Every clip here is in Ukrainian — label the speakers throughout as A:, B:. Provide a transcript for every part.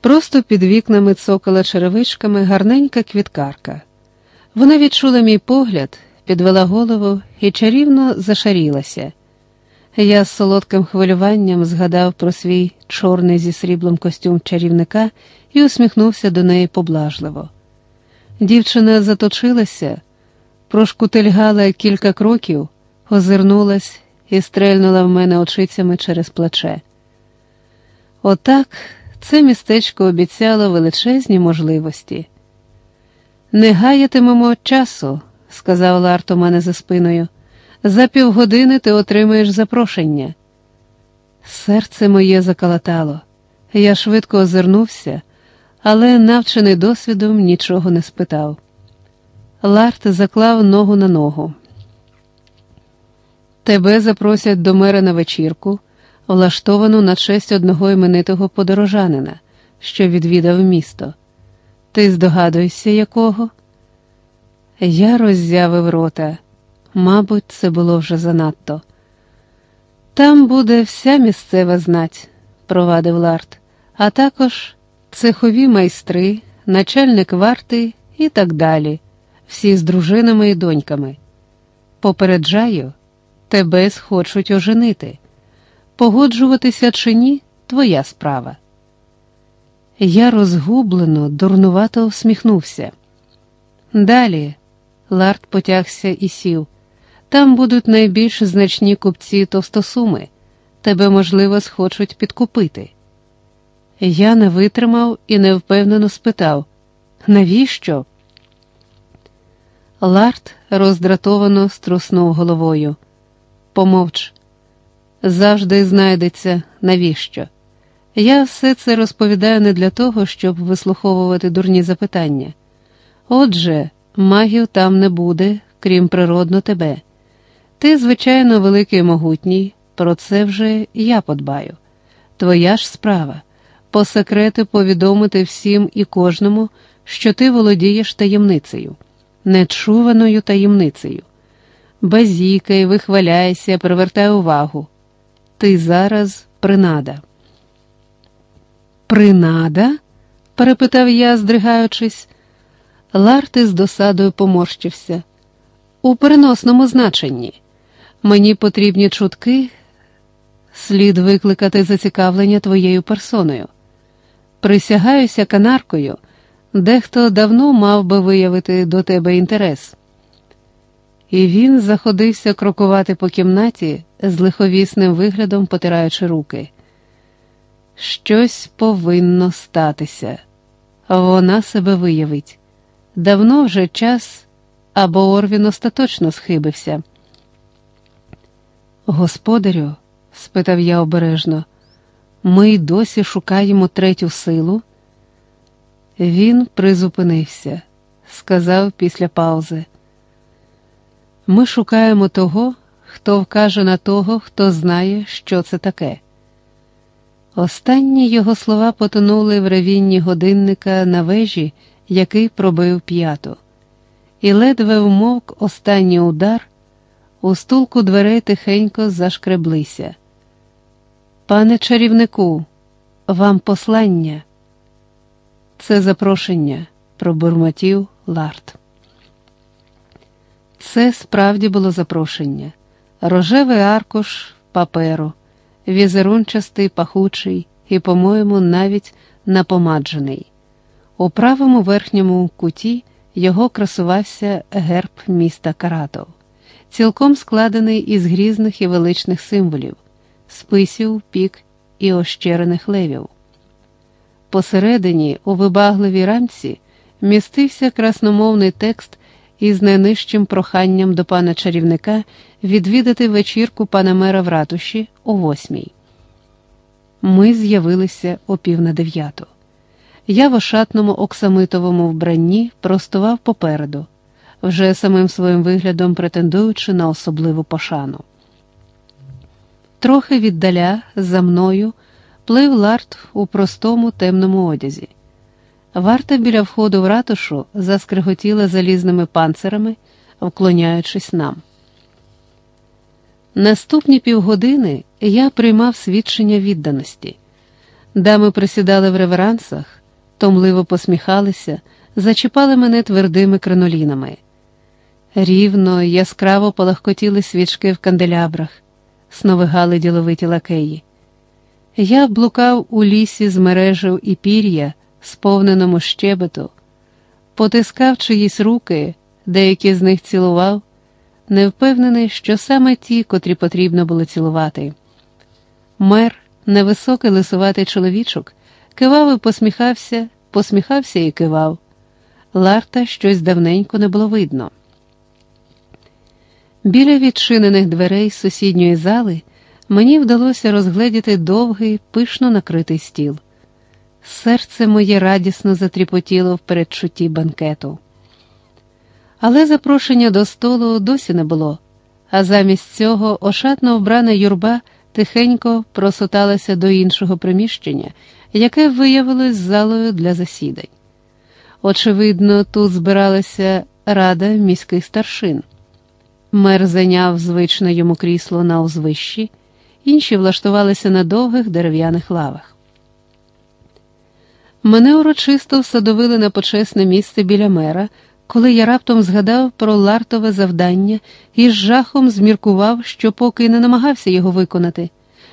A: Просто під вікнами цокала черевичками гарненька квіткарка. Вона відчула мій погляд, підвела голову і чарівно зашарілася. Я з солодким хвилюванням згадав про свій чорний зі сріблом костюм чарівника і усміхнувся до неї поблажливо. Дівчина заточилася, прошкутильгала кілька кроків, озирнулась і стрельнула в мене очицями через плече. Отак це містечко обіцяло величезні можливості. Не гаятимемо часу, сказав Ларт у мене за спиною. За півгодини ти отримаєш запрошення. Серце моє закалатало. Я швидко озирнувся, але, навчений досвідом, нічого не спитав. Ларт заклав ногу на ногу. Тебе запросять до мера на вечірку, влаштовану на честь одного іменитого подорожанина, що відвідав місто. Ти здогадуєшся, якого? Я роззявив рота. Мабуть, це було вже занадто. Там буде вся місцева знать, провадив Ларт, а також цехові майстри, начальник варти і так далі, всі з дружинами і доньками. Попереджаю, тебе схочуть оженити. Погоджуватися чи ні твоя справа. Я розгублено, дурнувато усміхнувся. Далі Ларт потягся і сів. Там будуть найбільш значні купці товстосуми, тебе, можливо, схочуть підкупити. Я не витримав і невпевнено спитав навіщо? Ларт роздратовано струснув головою. Помовч, завжди знайдеться, навіщо? Я все це розповідаю не для того, щоб вислуховувати дурні запитання. Отже, магів там не буде, крім природно тебе. Ти, звичайно, великий і могутній, про це вже я подбаю. Твоя ж справа по секрету повідомити всім і кожному, що ти володієш таємницею, нечуваною таємницею. Базікай, вихваляйся, привертай увагу. Ти зараз принада. Принада? перепитав я, здригаючись. Ларти з досадою поморщився. У переносному значенні. Мені потрібні чутки, слід викликати зацікавлення твоєю персоною. Присягаюся канаркою, дехто давно мав би виявити до тебе інтерес. І він заходився крокувати по кімнаті з лиховісним виглядом, потираючи руки. Щось повинно статися, вона себе виявить. Давно вже час, або Орвін остаточно схибився. Господарю, спитав я обережно, ми й досі шукаємо третю силу. Він призупинився, сказав після паузи. Ми шукаємо того, хто вкаже на того, хто знає, що це таке. Останні його слова потонули в ревінні годинника на вежі, який пробив п'яту, і ледве вмовк останній удар. У стулку дверей тихенько зашкреблися. Пане чарівнику, вам послання. Це запрошення, пробурмотів Ларт. Це справді було запрошення, рожевий аркуш паперу, візерунчастий, пахучий і, по-моєму, навіть напомаджений. У правому верхньому куті його красувався герб міста Каратов цілком складений із грізних і величних символів, списів, пік і ощерених левів. Посередині, у вибагливій рамці, містився красномовний текст із найнижчим проханням до пана чарівника відвідати вечірку пана мера в ратуші о восьмій. Ми з'явилися о пів на дев'яту. Я в ошатному оксамитовому вбранні простував попереду вже самим своїм виглядом претендуючи на особливу пошану. Трохи віддаля за мною плив ларт у простому темному одязі. Варта біля входу в ратушу заскриготіла залізними панцирами, вклоняючись нам. Наступні півгодини я приймав свідчення відданості. Дами присідали в реверансах, томливо посміхалися, зачіпали мене твердими кринолінами. Рівно, яскраво полагкотіли свічки в канделябрах, сновигали діловиті лакеї. Я блукав у лісі з мережів і пір'я, сповненому щебету, потискав чиїсь руки, деякі з них цілував, не впевнений, що саме ті, котрі потрібно було цілувати. Мер, невисокий лисуватий чоловічок, кивав і посміхався, посміхався і кивав. Ларта щось давненько не було видно. Біля відчинених дверей сусідньої зали мені вдалося розгледіти довгий, пишно накритий стіл. Серце моє радісно затріпотіло в передчутті банкету. Але запрошення до столу досі не було, а замість цього ошатно вбрана юрба тихенько просоталася до іншого приміщення, яке виявилось залою для засідань. Очевидно, тут збиралася рада міських старшин. Мер зайняв звичне йому крісло на узвищі, інші влаштувалися на довгих дерев'яних лавах. Мене урочисто всадовили на почесне місце біля мера, коли я раптом згадав про лартове завдання і з жахом зміркував, що поки не намагався його виконати.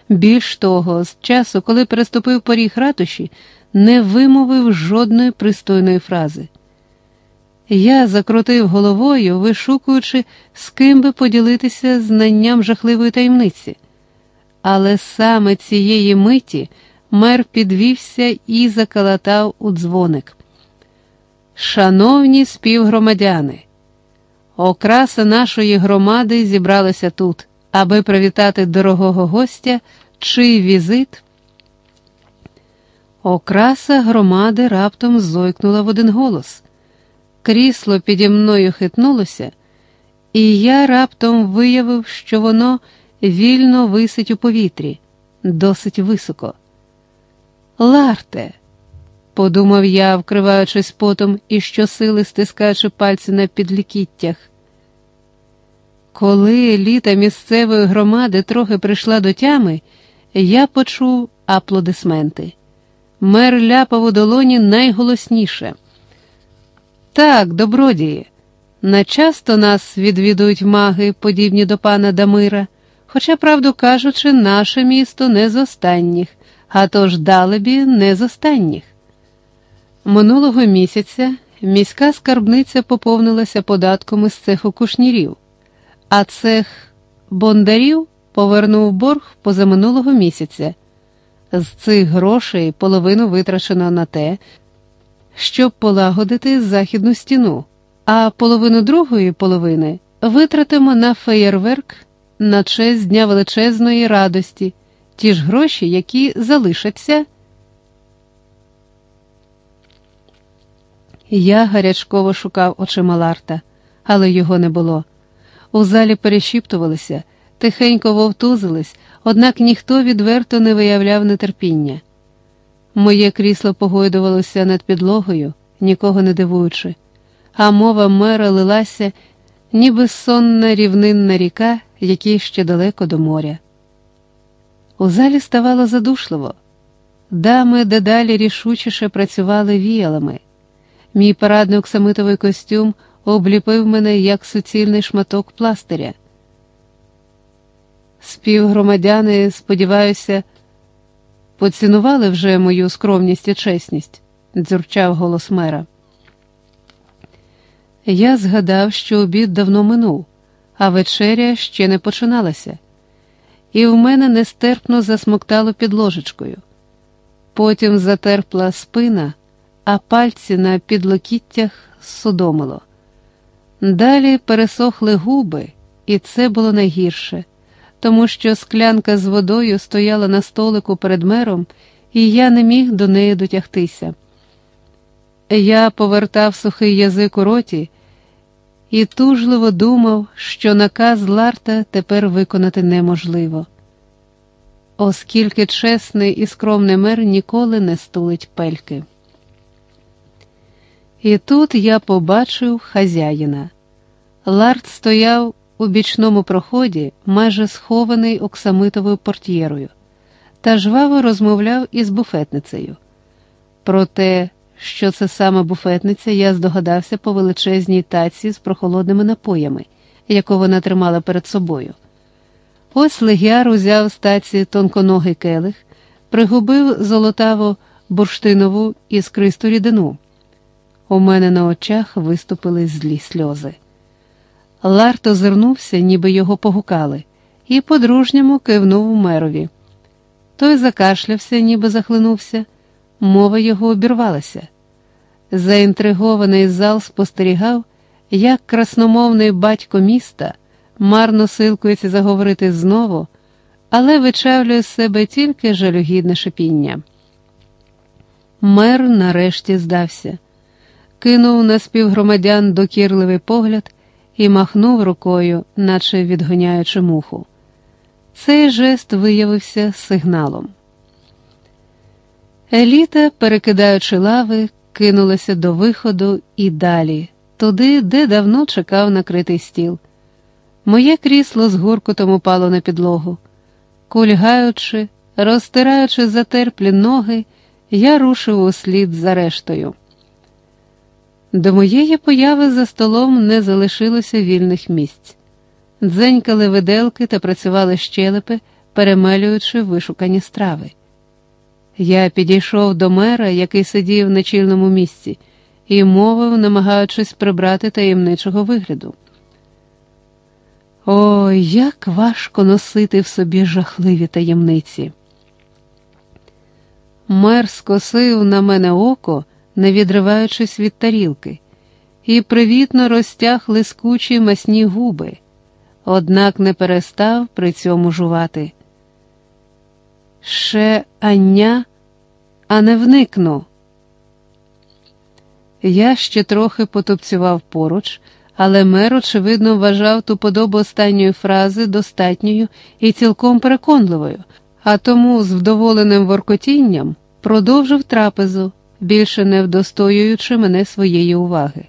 A: Більш того, з часу, коли переступив поріг ратуші, не вимовив жодної пристойної фрази. Я закрутив головою, вишукуючи, з ким би поділитися знанням жахливої таємниці. Але саме цієї миті мер підвівся і закалатав у дзвоник. Шановні співгромадяни, окраса нашої громади зібралася тут, аби привітати дорогого гостя, чий візит. Окраса громади раптом зойкнула в один голос. Крісло піді мною хитнулося, і я раптом виявив, що воно вільно висить у повітрі, досить високо. Ларте, подумав я, вкриваючись потом і щосили стискаючи пальці на підлікіттях. Коли еліта місцевої громади трохи прийшла до тями, я почув аплодисменти. Мер ляпав у долоні найголосніше. Так, добродії, начасто нас відвідують маги, подібні до пана Дамира, хоча, правду кажучи, наше місто не з останніх, а тож далебі не з останніх. Минулого місяця міська скарбниця поповнилася податком із цеху кушнірів, а цех бондарів повернув борг позаминулого місяця. З цих грошей половину витрачено на те, щоб полагодити західну стіну, а половину другої половини витратимо на феєрверк на честь Дня величезної радості, ті ж гроші, які залишаться. Я гарячково шукав очима Ларта, але його не було. У залі перешіптувалися, тихенько вовтузились, однак ніхто відверто не виявляв нетерпіння. Моє крісло погойдувалося над підлогою, нікого не дивуючи, а мова мера лилася, ніби сонна рівнинна ріка, якій ще далеко до моря. У залі ставало задушливо. Дами дедалі рішучіше працювали віялами. Мій парадний оксамитовий костюм обліпив мене як суцільний шматок пластиря. Співгромадяни, сподіваюся, поцінували вже мою скромність і чесність, дзюрчав голос мера. Я згадав, що обід давно минув, а вечеря ще не починалася, і в мене нестерпно засмоктало під ложечкою. Потім затерпла спина, а пальці на підлокіттях судомило. Далі пересохли губи, і це було найгірше тому що склянка з водою стояла на столику перед мером, і я не міг до неї дотягтися. Я повертав сухий язик у роті і тужливо думав, що наказ Ларта тепер виконати неможливо, оскільки чесний і скромний мер ніколи не стулить пельки. І тут я побачив хазяїна. Ларт стояв у бічному проході, майже схований оксамитовою портьєрою. та жваво розмовляв із буфетницею. Про те, що це саме буфетниця, я здогадався по величезній таці з прохолодними напоями, яку вона тримала перед собою. Ось легіар узяв з таці тонконогий келих, пригубив золотаво бурштинову іскристу рідину. У мене на очах виступили злі сльози. Ларт озирнувся, ніби його погукали, і по-дружньому кивнув мерові. Той закашлявся, ніби захлинувся, мова його обірвалася. Заінтригований зал спостерігав, як красномовний батько міста марно силкується заговорити знову, але вичавлює з себе тільки жалюгідне шипіння. Мер нарешті здався, кинув на співгромадян докірливий погляд і махнув рукою, наче відгоняючи муху. Цей жест виявився сигналом. Еліта, перекидаючи лави, кинулася до виходу і далі, туди, де давно чекав накритий стіл. Моє крісло з гуркотом упало на підлогу. Кульгаючи, розтираючи затерплі ноги, я рушив услід за рештою. До моєї появи за столом не залишилося вільних місць. Дзенькали виделки та працювали щелепи, перемелюючи вишукані страви. Я підійшов до мера, який сидів на чільному місці, і мовив, намагаючись прибрати таємничого вигляду. Ой, як важко носити в собі жахливі таємниці. Мер скосив на мене око, не відриваючись від тарілки, і привітно розтяг лискучі масні губи, однак не перестав при цьому жувати. Ще ання, а не вникну. Я ще трохи потупцював поруч, але мер, очевидно, вважав ту подобу останньої фрази достатньою і цілком переконливою, а тому з вдоволеним воркотінням продовжив трапезу, більше не вдостоюючи мене своєї уваги.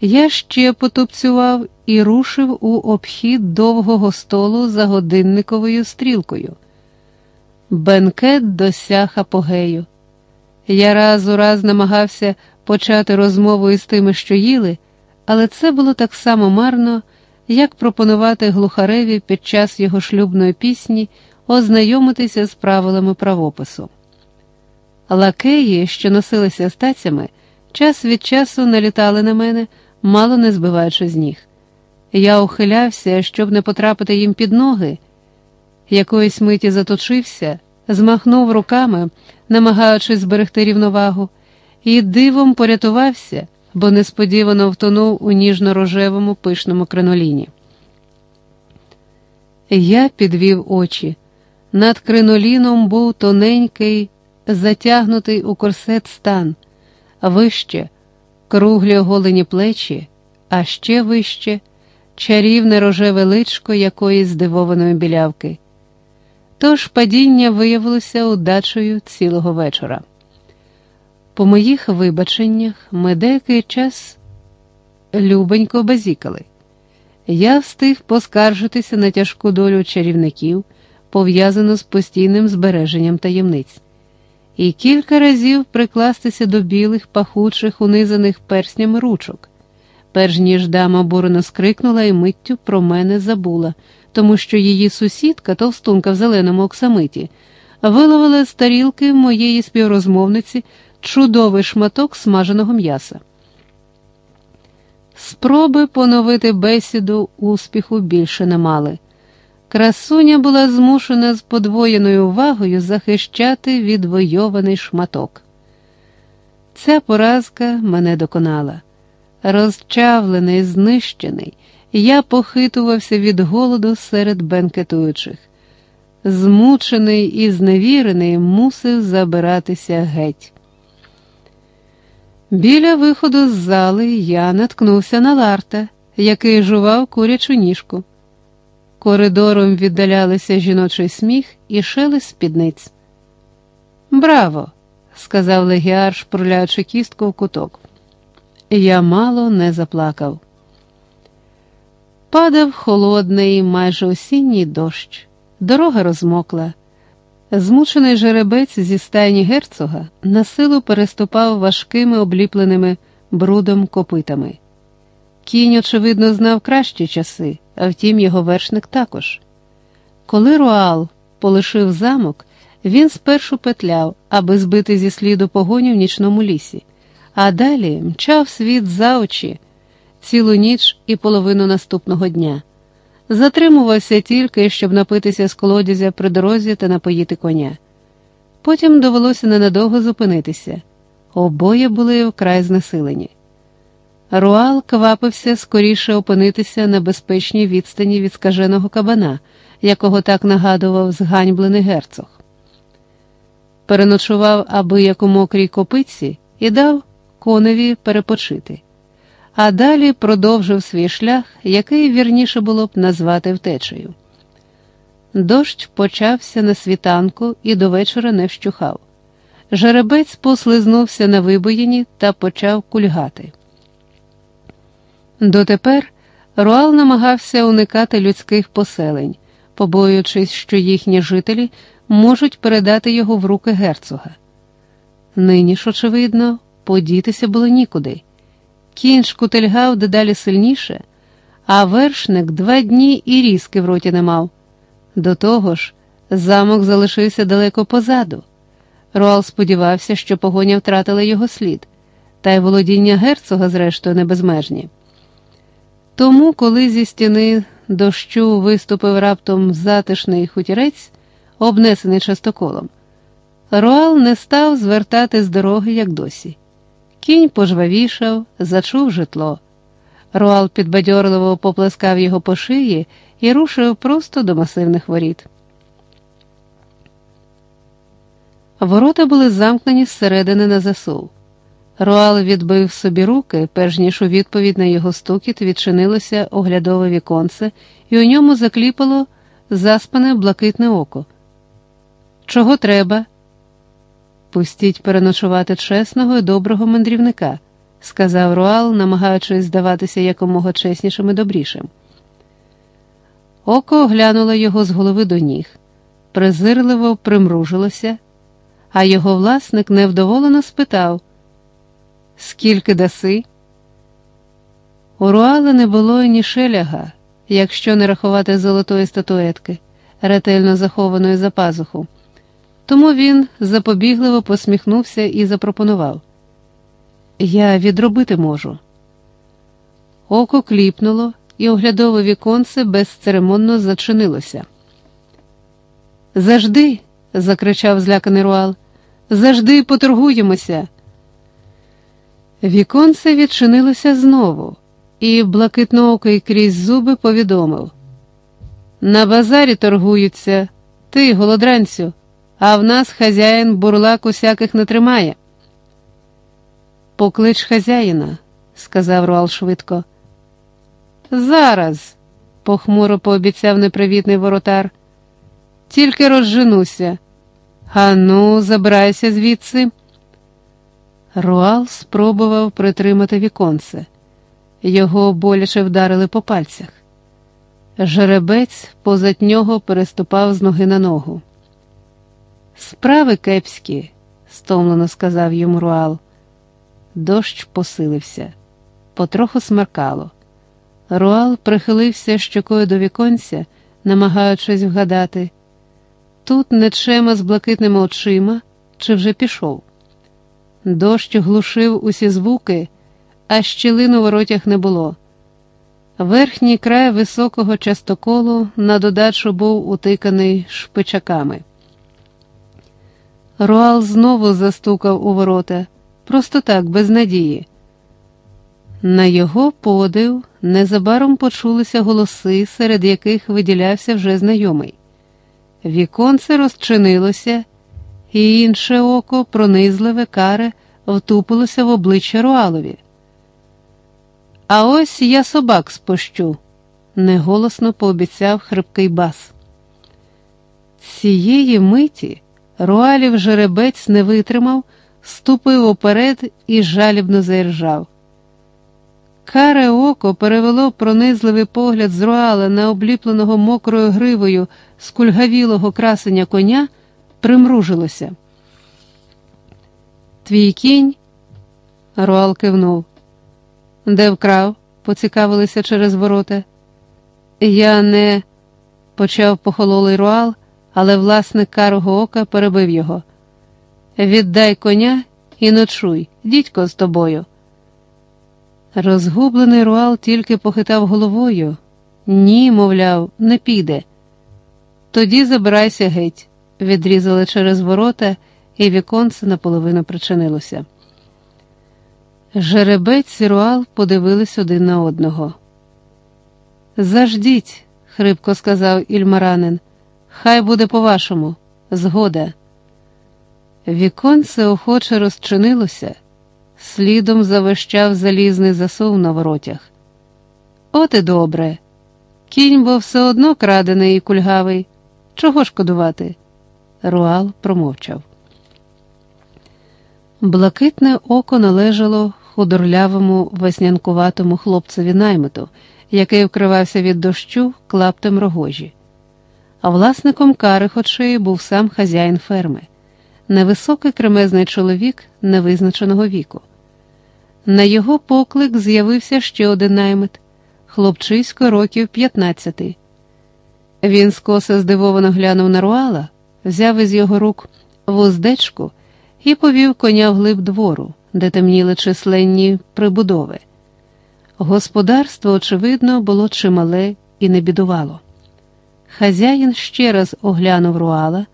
A: Я ще потупцював і рушив у обхід довгого столу за годинниковою стрілкою. Бенкет досяг апогею. Я раз у раз намагався почати розмову із тими, що їли, але це було так само марно, як пропонувати глухареві під час його шлюбної пісні ознайомитися з правилами правопису. Лакеї, що носилися стацями, час від часу налітали на мене, мало не збиваючи з ніг. Я ухилявся, щоб не потрапити їм під ноги. Якоїсь миті заточився, змахнув руками, намагаючись зберегти рівновагу, і дивом порятувався, бо несподівано втонув у ніжно-рожевому пишному криноліні. Я підвів очі. Над криноліном був тоненький, затягнутий у корсет стан, вище, круглі оголені плечі, а ще вище чарівне рожеве личко якоїсь здивованої білявки. Тож падіння виявилося удачею цілого вечора. По моїх вибаченнях ми деякий час любенько базікали. Я встиг поскаржитися на тяжку долю чарівників, пов'язану з постійним збереженням таємниць, і кілька разів прикластися до білих, пахучих, унизаних перснями ручок, перш ніж дама бурно скрикнула і миттю про мене забула, тому що її сусідка, товстунка в зеленому оксамиті, виловила з тарілки моєї співрозмовниці чудовий шматок смаженого м'яса. Спроби поновити бесіду успіху більше не мали. Красуня була змушена з подвоєною увагою захищати відвойований шматок. Ця поразка мене доконала. Розчавлений, знищений, я похитувався від голоду серед бенкетуючих. Змучений і зневірений, мусив забиратися геть. Біля виходу з зали я наткнувся на Ларта, який жував курячу ніжку. Коридором віддалялися жіночий сміх і шелест спідниць. Браво! сказав легіар, шпурляючи кістку в куток. Я мало не заплакав. Падав холодний, майже осінній дощ, дорога розмокла. Змучений жеребець зі стайні герцога на силу переступав важкими обліпленими брудом копитами. Кінь, очевидно, знав кращі часи, а втім, його вершник також. Коли Руал полишив замок, він спершу петляв, аби збити зі сліду погоню в нічному лісі, а далі мчав світ за очі цілу ніч і половину наступного дня. Затримувався тільки, щоб напитися з колодязя при дорозі та напоїти коня. Потім довелося ненадовго зупинитися. Обоє були вкрай знесилені. Руал квапився скоріше опинитися на безпечній відстані від скаженого кабана, якого так нагадував зганьблений герцог. Переночував аби як у мокрій копиці і дав коневі перепочити, а далі продовжив свій шлях, який вірніше було б назвати втечею. Дощ почався на світанку і до вечора не вщухав. Жеребець послизнувся на вибоїні та почав кульгати. Дотепер Руал намагався уникати людських поселень, побоюючись, що їхні жителі можуть передати його в руки герцога. Нині ж, очевидно, подітися було нікуди. Кінь шкутильгав дедалі сильніше, а вершник два дні і ріски в роті не мав. До того ж, замок залишився далеко позаду. Руал сподівався, що погоня втратила його слід, та й володіння герцога, зрештою, не безмежні. Тому, коли зі стіни дощу виступив раптом затишний хутірець, обнесений частоколом, Руал не став звертати з дороги, як досі. Кінь пожвавішав, зачув житло. Руал підбадьорливо поплескав його по шиї і рушив просто до масивних воріт. Ворота були замкнені зсередини на засув. Руал відбив собі руки, перш ніж у відповідь на його стукіт відчинилося оглядове віконце, і у ньому закліпало заспане блакитне око. Чого треба? Пустіть переночувати чесного і доброго мандрівника, сказав Руал, намагаючись здаватися якомога чеснішим і добрішим. Око оглянуло його з голови до ніг, презирливо примружилося, а його власник невдоволено спитав. Скільки даси? У Руала не було ні шеляга, якщо не рахувати золотої статуетки, ретельно захованої за пазуху. Тому він запобігливо посміхнувся і запропонував: Я відробити можу. Око кліпнуло, і оглядове віконце безцеремонно зачинилося. Завжди, закричав зляканий Руал, завжди поторгуємося. Віконце відчинилося знову, і блакитноокий крізь зуби повідомив: На базарі торгуються, ти, голодранцю, а в нас хазяїн бурлак усяких не тримає. Поклич хазяїна, сказав Руал швидко. Зараз, похмуро пообіцяв непривітний воротар. Тільки розженуся. Ану, забирайся звідси. Руал спробував притримати віконце. Його боляче вдарили по пальцях. Жеребець позад нього переступав з ноги на ногу. Справи кепські, стомлено сказав йому Руал. Дощ посилився, потроху смеркало. Руал прихилився щокою до віконця, намагаючись вгадати, тут нечема з блакитними очима, чи вже пішов. Дощ глушив усі звуки, а щілин у воротях не було. Верхній край високого частоколу на додачу був утиканий шпичаками. Руал знову застукав у ворота, просто так, без надії. На його подив незабаром почулися голоси, серед яких виділявся вже знайомий. Віконце розчинилося і інше око, пронизливе, каре, втупилося в обличчя Руалові. А ось я собак спощу, неголосно пообіцяв хрипкий бас. Цієї миті Руалів жеребець не витримав, ступив уперед і жалібно заіржав. Каре око перевело пронизливий погляд з Руала на обліпленого мокрою гривою скульгавілого красення коня примружилося. Твій кінь? Руал кивнув. Де вкрав? поцікавилися через ворота. Я не почав похололий руал, але власник карого ока перебив його. Віддай коня і ночуй, дідько з тобою. Розгублений руал тільки похитав головою. Ні, мовляв, не піде. Тоді забирайся геть, відрізали через ворота, і віконце наполовину причинилося. Жеребець і руал подивились один на одного. Заждіть, хрипко сказав Ільмаранин, хай буде по-вашому, згода. Віконце охоче розчинилося, слідом завищав залізний засув на воротях. От і добре. Кінь бо все одно крадений і кульгавий. Чого шкодувати? Руал промовчав. Блакитне око належало худорлявому веснянкуватому хлопцеві наймиту, який вкривався від дощу клаптем рогожі. Власником карих очей був сам хазяїн ферми, невисокий кремезний чоловік невизначеного віку. На його поклик з'явився ще один наймит хлопчисько років 15. Він скоса здивовано глянув на руала, взяв із його рук вуздечку і повів коня вглиб двору, де темніли численні прибудови. Господарство, очевидно, було чимале і не бідувало. Хазяїн ще раз оглянув руала,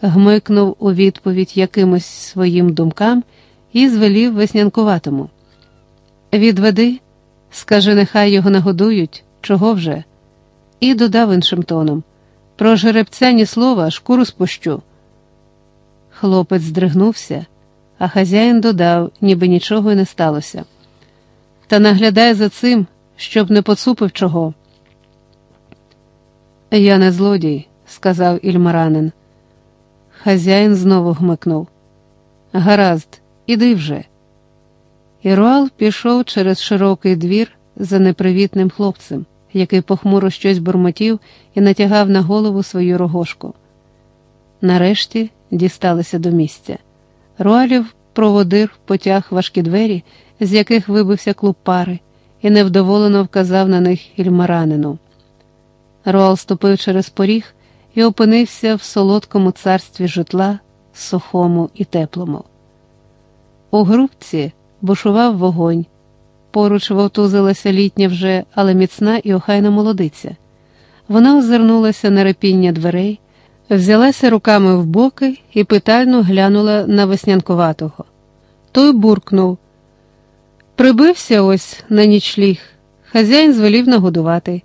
A: гмикнув у відповідь якимось своїм думкам і звелів веснянкуватому. Відведи, скажи, нехай його нагодують, чого вже, і додав іншим тоном про жеребця ні слова, шкуру спущу. Хлопець здригнувся, а хазяїн додав, ніби нічого й не сталося. Та наглядай за цим, щоб не поцупив чого. Я не злодій, сказав ільмаранин. Хазяїн знову гмикнув. Гаразд, іди вже. Іруал пішов через широкий двір за непривітним хлопцем, який похмуро щось бурмотів і натягав на голову свою рогошку. Нарешті дісталися до місця. Руалів проводир потяг важкі двері, з яких вибився клуб пари, і невдоволено вказав на них ільмаранину. Руал ступив через поріг і опинився в солодкому царстві житла, сухому і теплому. У грубці бушував вогонь. Поруч вовтузилася літня вже, але міцна і охайна молодиця. Вона озирнулася на репіння дверей, взялася руками в боки і питально глянула на веснянкуватого. Той буркнув. Прибився ось на нічліг. Хазяїн звелів нагодувати.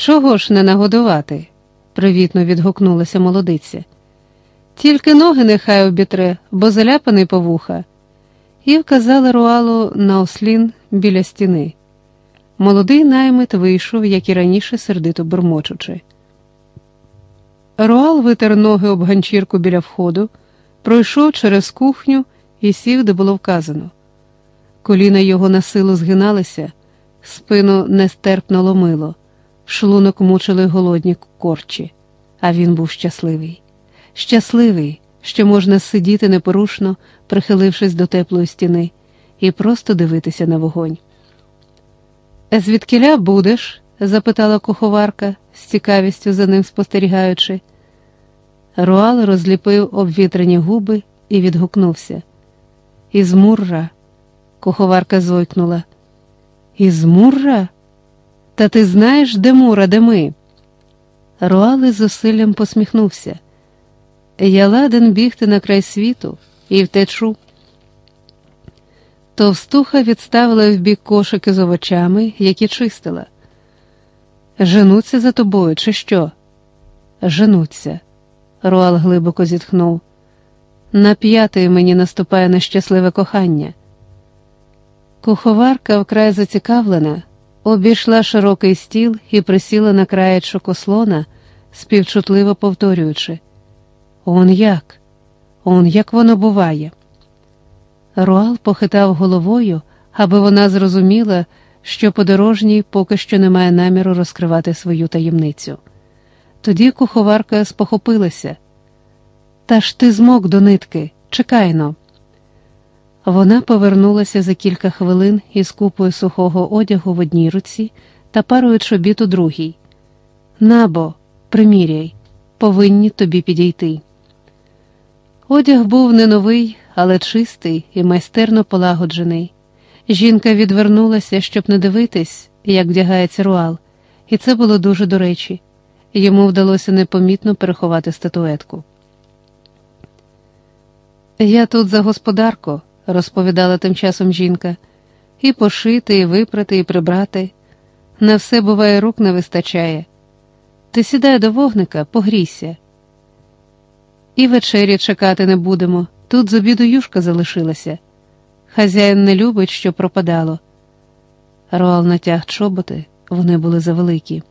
A: Чого ж не нагодувати? привітно відгукнулася молодиця. Тільки ноги нехай обітре, бо заляпаний по вуха і вказали руалу на ослін біля стіни. Молодий наймит вийшов, як і раніше, сердито бурмочучи. Руал витер ноги об ганчірку біля входу, пройшов через кухню і сів, де було вказано. Коліна його на силу згиналися, спину нестерпно ломило, шлунок мучили голодні корчі, а він був щасливий. Щасливий, що можна сидіти непорушно, прихилившись до теплої стіни, і просто дивитися на вогонь. Звідкиля будеш? запитала куховарка, з цікавістю за ним спостерігаючи. Руал розліпив обвітрені губи і відгукнувся. Із Мурра, куховарка зойкнула. Із Мурра? Та ти знаєш, де Мурр, а де ми? Руал із зусиллям посміхнувся. Я ладен бігти на край світу і втечу. Товстуха відставила в бік кошики з овочами, які чистила. Женуться за тобою, чи що? Женуться. Руал глибоко зітхнув. На п'ятий мені наступає нещасливе кохання. Куховарка, вкрай зацікавлена, обійшла широкий стіл і присіла на краєчок ослона, співчутливо повторюючи. Он як? Он як воно буває. Руал похитав головою, аби вона зрозуміла, що подорожній поки що не має наміру розкривати свою таємницю. Тоді куховарка спохопилася. Та ж ти змок до нитки, чекайно. Вона повернулася за кілька хвилин із купою сухого одягу в одній руці та парою чобіт у другій. Набо, приміряй, повинні тобі підійти. Одяг був не новий, але чистий і майстерно полагоджений. Жінка відвернулася, щоб не дивитись, як вдягається руал, і це було дуже до речі. Йому вдалося непомітно переховати статуетку. Я тут за господарку, розповідала тим часом жінка, і пошити, і випрати, і прибрати. На все буває рук не вистачає. Ти сідай до вогника, погрійся. І вечері чекати не будемо. Тут з обіду юшка залишилася. Хазяїн не любить, що пропадало. Роал натяг чоботи, вони були завеликі.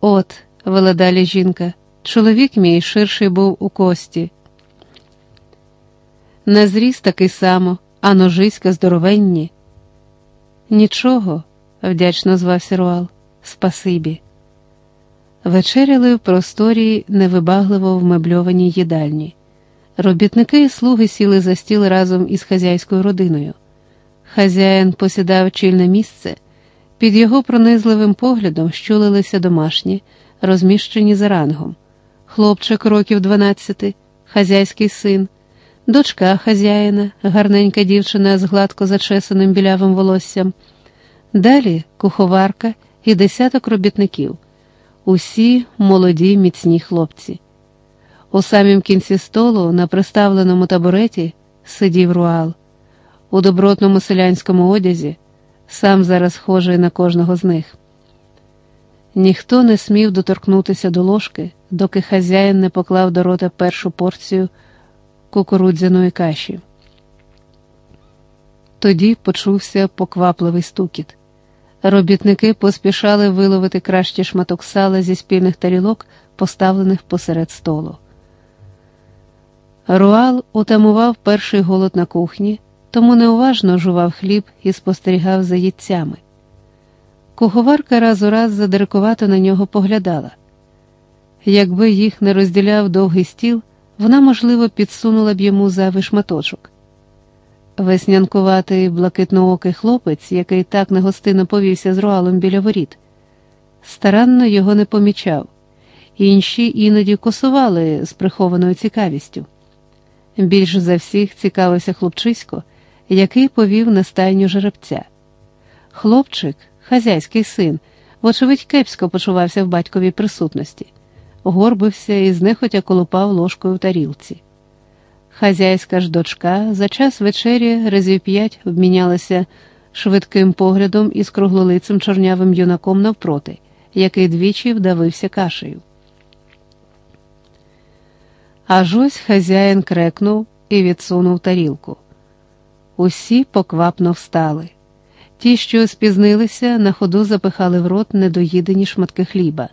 A: От, вела далі жінка, чоловік мій ширший був у кості. На зріст такий само, а ножиська здоровенні. Нічого, вдячно звався Руал, спасибі. Вечеряли в просторі невибагливо вмебльованій їдальні. Робітники і слуги сіли за стіл разом із хазяйською родиною. Хазяїн посідав чільне місце, під його пронизливим поглядом щулилися домашні, розміщені за рангом. Хлопчик років дванадцяти, хазяйський син, дочка хазяїна, гарненька дівчина з гладко зачесаним білявим волоссям. Далі куховарка і десяток робітників, усі молоді міцні хлопці. У самім кінці столу, на приставленому табуреті, сидів руал, у добротному селянському одязі, сам зараз схожий на кожного з них. Ніхто не смів доторкнутися до ложки, доки хазяїн не поклав до рота першу порцію кукурудзяної каші. Тоді почувся поквапливий стукіт. Робітники поспішали виловити кращий шматок сала зі спільних тарілок, поставлених посеред столу. Руал утамував перший голод на кухні, тому неуважно жував хліб і спостерігав за їдцями. Куховарка раз у раз задирикувато на нього поглядала. Якби їх не розділяв довгий стіл, вона, можливо, підсунула б йому зайвий шматочок. Веснянкуватий блакитноокий хлопець, який так негостинно повівся з руалом біля воріт, старанно його не помічав, інші іноді косували з прихованою цікавістю. Більш за всіх цікавився хлопчисько, який повів на стайню жеребця. Хлопчик, хазяйський син, вочевидь, кепсько почувався в батьковій присутності, горбився і знехотя колупав ложкою в тарілці. Хазяйська ж дочка за час вечері разів п'ять обмінялася швидким поглядом із круглолицим чорнявим юнаком навпроти, який двічі вдавився кашею. Аж ось хазяїн крекнув і відсунув тарілку. Усі поквапно встали. Ті, що спізнилися, на ходу запихали в рот недоїдені шматки хліба.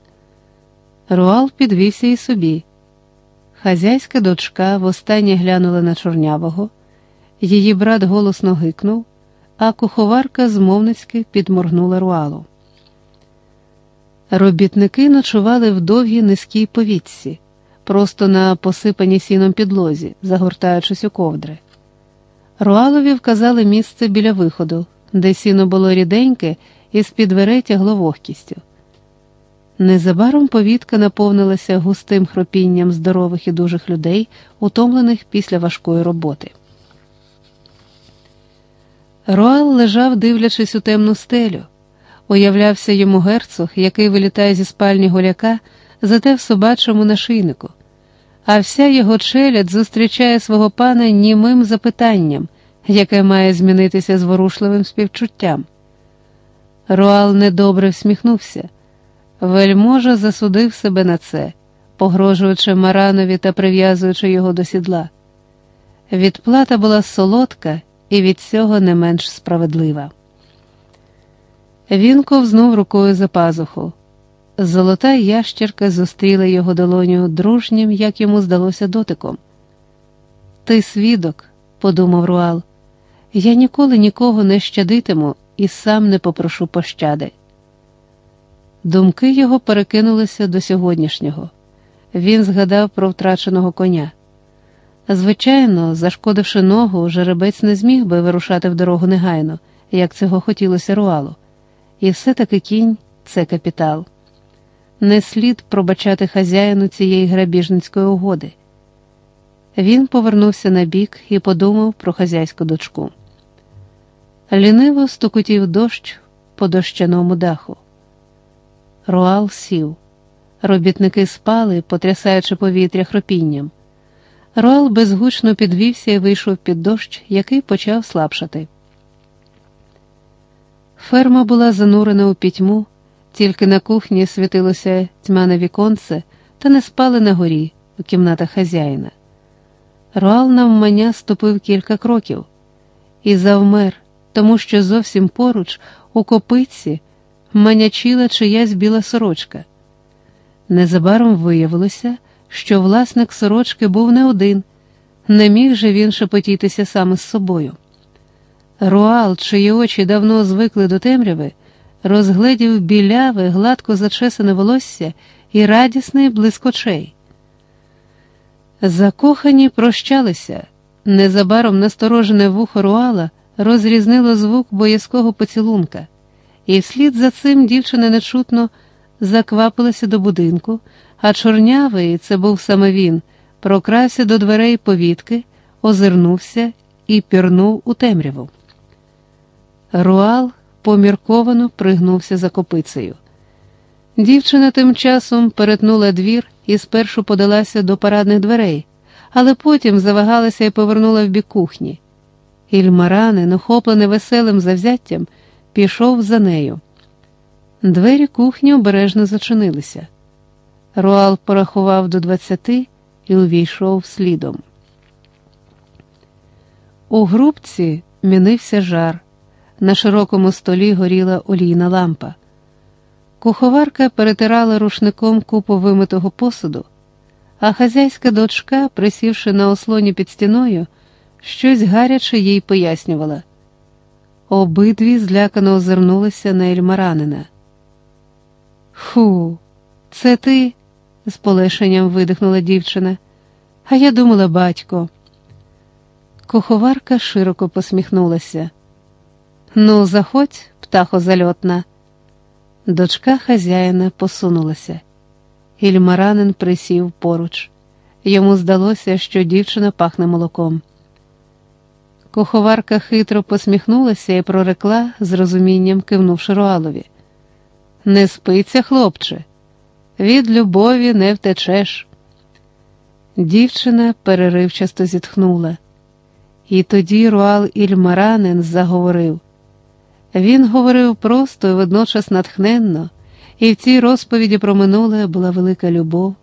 A: Руал підвівся і собі. Хазяйська дочка востаннє глянула на чорнявого, її брат голосно гикнув, а куховарка змовницьки підморгнула руалу. Робітники ночували в довгій низькій повітці просто на посипаній сіном підлозі, загортаючись у ковдри. Руалові вказали місце біля виходу, де сіно було ріденьке і з-під дверей тягло вогкістю. Незабаром повітка наповнилася густим хропінням здорових і дужих людей, утомлених після важкої роботи. Руал лежав, дивлячись у темну стелю. Уявлявся йому герцог, який вилітає зі спальні голяка, зате в собачому нашийнику, а вся його челядь зустрічає свого пана німим запитанням, яке має змінитися зворушливим співчуттям. Руал недобре всміхнувся. Вельможа засудив себе на це, погрожуючи Маранові та прив'язуючи його до сідла. Відплата була солодка і від цього не менш справедлива. Він ковзнув рукою за пазуху. Золота ящерка зустріла його долоню дружнім, як йому здалося дотиком. Ти свідок, подумав Руал, я ніколи нікого не щадитиму і сам не попрошу пощади. Думки його перекинулися до сьогоднішнього. він згадав про втраченого коня. Звичайно, зашкодивши ногу, жеребець не зміг би вирушати в дорогу негайно, як цього хотілося руалу. І все-таки кінь це капітал. Не слід пробачати хазяїну цієї грабіжницької угоди. Він повернувся на бік і подумав про хазяйську дочку. Ліниво стукотів дощ по дощаному даху. Руал сів. Робітники спали, потрясаючи повітря хропінням. Руал безгучно підвівся і вийшов під дощ, який почав слабшати. Ферма була занурена у пітьму, тільки на кухні світилося тьмяне віконце, та не спали нагорі, у кімнатах хазяїна. Руал навмання ступив кілька кроків і завмер, тому що зовсім поруч, у копиці, манячила чиясь біла сорочка. Незабаром виявилося, що власник сорочки був не один, не міг же він шепотітися саме з собою. Руал, чиї очі давно звикли до темряви, розгледів біляве, гладко зачесане волосся і радісний блискочей. Закохані прощалися. Незабаром насторожене вухо Руала розрізнило звук боязкого поцілунка, і вслід за цим дівчина нечутно заквапилася до будинку, а чорнявий, це був саме він, прокрався до дверей повітки, озирнувся і пірнув у темряву. Руал помірковано пригнувся за копицею. Дівчина тим часом перетнула двір і спершу подалася до парадних дверей, але потім завагалася і повернула в бік кухні. Ільмаранин, охоплений веселим завзяттям, пішов за нею. Двері кухні обережно зачинилися. Руал порахував до двадцяти і увійшов слідом. У грубці мінився жар. На широкому столі горіла олійна лампа. Куховарка перетирала рушником купу вимитого посуду, а хазяйська дочка, присівши на ослоні під стіною, щось гаряче їй пояснювала. Обидві злякано озирнулися на Ельмаранина. Ху, це ти? з полешенням видихнула дівчина. А я думала, батько. Куховарка широко посміхнулася. Ну, заходь, птахо зальотна. Дочка хазяїна посунулася. Ільмаранин присів поруч. Йому здалося, що дівчина пахне молоком. Куховарка хитро посміхнулася і прорекла, з розумінням кивнувши Руалові. Не спиться, хлопче, від любові не втечеш. Дівчина переривчасто зітхнула. І тоді Руал Ільмаранин заговорив. Він говорив просто і водночас натхненно, і в цій розповіді про минуле була велика любов,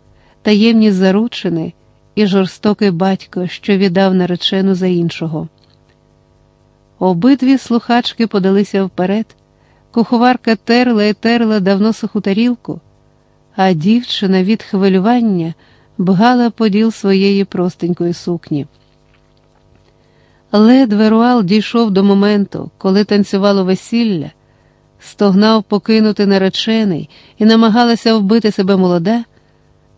A: таємні заручини і жорстокий батько, що віддав наречену за іншого. Обидві слухачки подалися вперед, куховарка терла і терла давно суху тарілку, а дівчина від хвилювання бгала поділ своєї простенької сукні. Ледве Руал дійшов до моменту, коли танцювало весілля, стогнав покинутий наречений і намагалася вбити себе молода,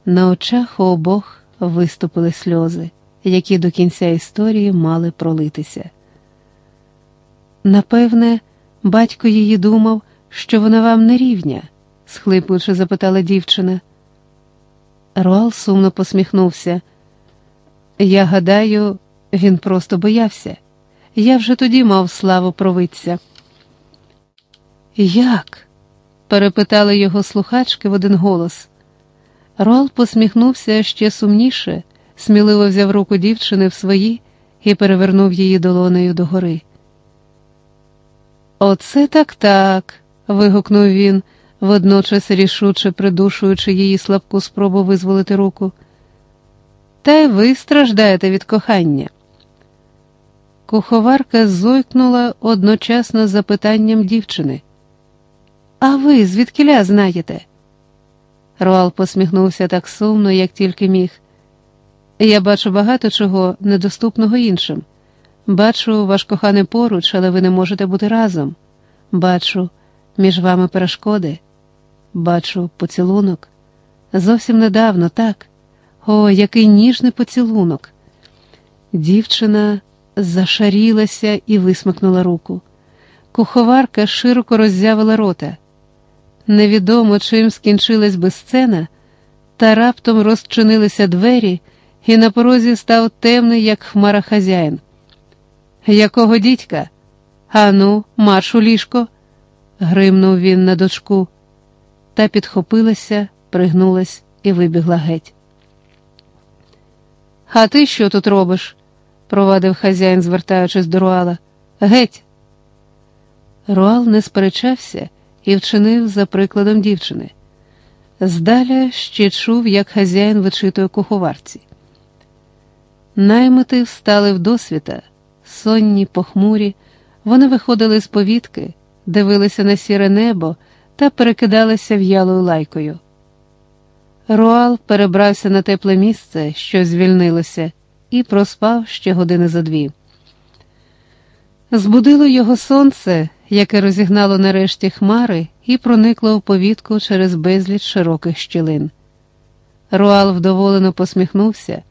A: на очах у обох виступили сльози, які до кінця історії мали пролитися. Напевне, батько її думав, що вона вам не рівня, схлипуючи, запитала дівчина. Руал сумно посміхнувся. Я гадаю, він просто боявся. Я вже тоді мав славу провидця. Як? перепитали його слухачки в один голос. Рол посміхнувся ще сумніше, сміливо взяв руку дівчини в свої і перевернув її долонею догори. Оце так так. вигукнув він, водночас рішуче придушуючи її слабку спробу визволити руку. Та й ви страждаєте від кохання. Куховарка зойкнула одночасно з запитанням дівчини. А ви звідкиля знаєте? Руал посміхнувся так сумно, як тільки міг. Я бачу багато чого недоступного іншим. Бачу, ваш коханий поруч, але ви не можете бути разом. Бачу, між вами перешкоди. Бачу поцілунок. Зовсім недавно, так, О, який ніжний поцілунок! Дівчина зашарілася і висмикнула руку. Куховарка широко роззявила рота. Невідомо, чим скінчилась би сцена, та раптом розчинилися двері, і на порозі став темний, як хмара хазяїн. Якого дідька? Ану, марш у ліжко, гримнув він на дочку, та підхопилася, пригнулась і вибігла геть. А ти що тут робиш? провадив хазяїн, звертаючись до Руала. Геть. Руал не сперечався і вчинив за прикладом дівчини. Здаля ще чув, як хазяїн вичитує куховарці. Наймити встали в досвіта, сонні, похмурі, вони виходили з повітки, дивилися на сіре небо та перекидалися в'ялою лайкою. Руал перебрався на тепле місце, що звільнилося, і проспав ще години за дві. Збудило його сонце, яке розігнало нарешті хмари і проникло в повітку через безліч широких щілин. Руал вдоволено посміхнувся,